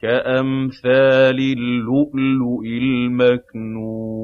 كَأَمْثَالِ اللُّؤْلُؤِ الْمَكْنُونِ.